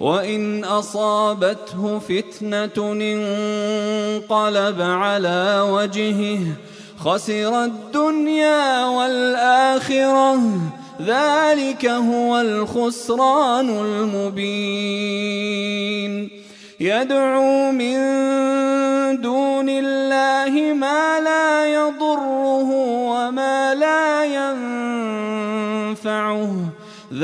وإن أصابته فتنة انقلب على وجهه خسر الدنيا والآخرة ذلك هو الخسران المبين. يدعو من دون الله ما لا يضره وما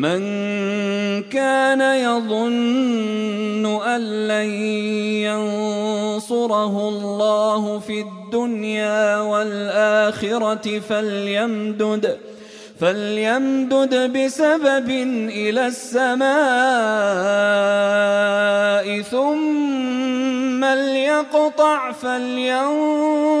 من كان يظن أن لن ينصره الله في الدنيا والآخرة فليمدد فليمدد بسبب إلى السماء ثم ليقطع فلينظر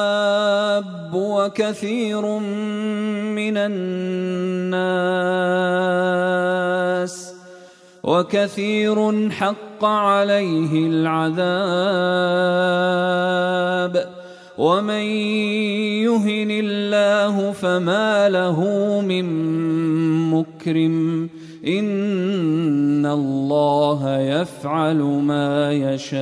وكثير من الناس وكثير حق عليه العذاب ومن يهن الله فما له من مكرم إن الله يفعل ما يشاء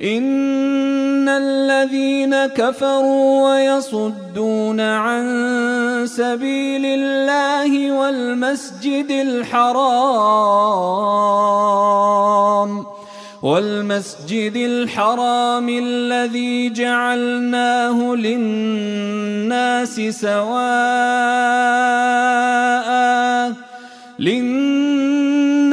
إن الذين كفروا ويصدون عن سبيل الله والمسجد الحرام والمسجد الحرام الذي جعلناه للناس سواء للناس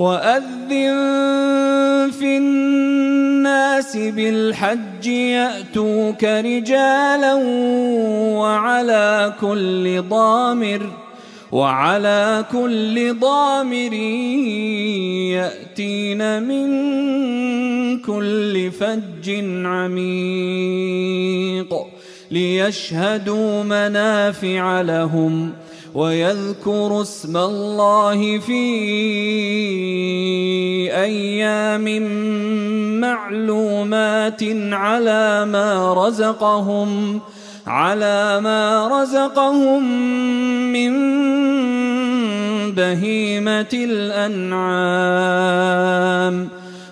وأذن في الناس بالحج يأتوك رجالا وعلى كل ضامر وعلى كل ضامر يأتين من كل فج عميق ليشهدوا منافع لهم. ويذكروا اسم الله في أيام معلومات على ما رزقهم على ما رزقهم من بهيمة الأنعام.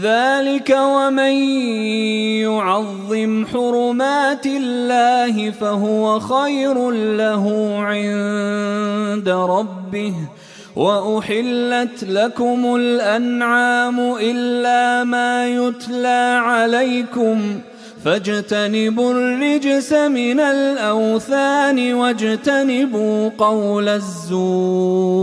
ذلك ومن يعظم حرمات الله فهو خير له عند ربه. وأحلت لكم الأنعام إلا ما يتلى عليكم. فاجتنبوا الرجس من الأوثان واجتنبوا قول الزور.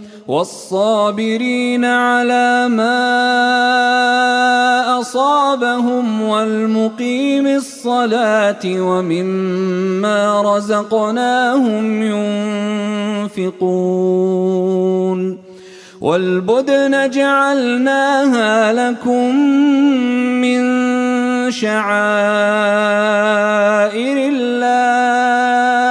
والصابرين على ما أصابهم والمقيم الصلاة ومما رزقناهم ينفقون والبدن جعلناها لكم من شعائر الله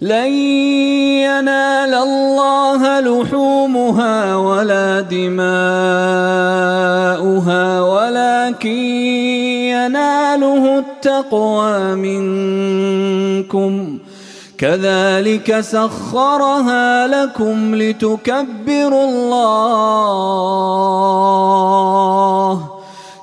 لن ينال الله لحومها ولا دماؤها ولكن يناله التقوى منكم. كذلك سخرها لكم لتكبروا الله.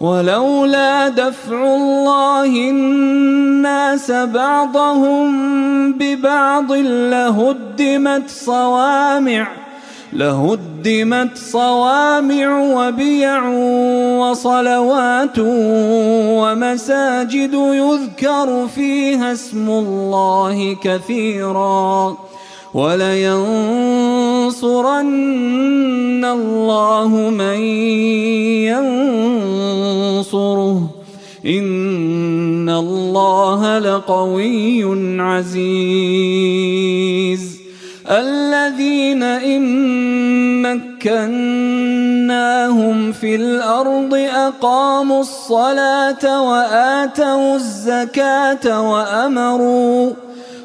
ولولا دفع الله الناس بعضهم ببعض لهدمت صوامع لهدمت صوامع وبيع وصلوات ومساجد يذكر فيها اسم الله كثيرا. ولينصرن الله من ينصره. إن الله لقوي عزيز. الذين إن مكناهم في الأرض أقاموا الصلاة وآتوا الزكاة وأمروا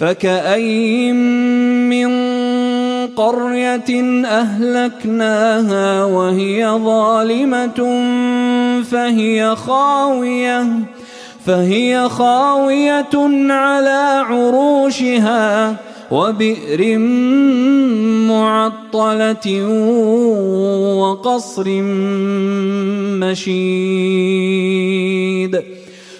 فكأين من قرية أهلكناها وهي ظالمة فهي خاوية فهي خاوية على عروشها وبئر معطلة وقصر مشيد.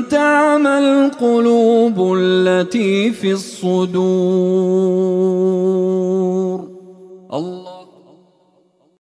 تعمى القلوب التي في الصدور. الله